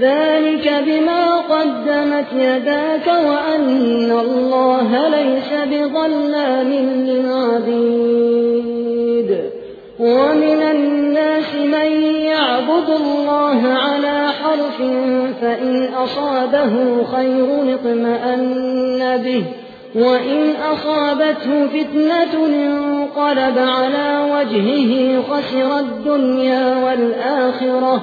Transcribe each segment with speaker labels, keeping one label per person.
Speaker 1: ذلك بما قدمت يداك وأن الله ليس بظلام للعبيد. ومن الناس من يعبد الله على حرف فإن أصابه خير اطمأن به وإن أصابته فتنة انقلب على وجهه خسر الدنيا والآخرة.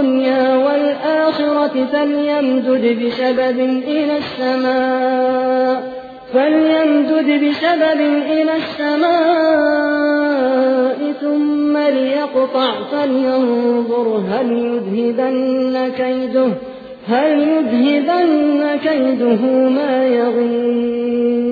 Speaker 1: الدنيا والآخرة فليمدد بسبب إلى السماء فليمدد بسبب إلى السماء ثم ليقطع فلينظر هل يذهبن كيده هل يذهبن كيده ما يغيب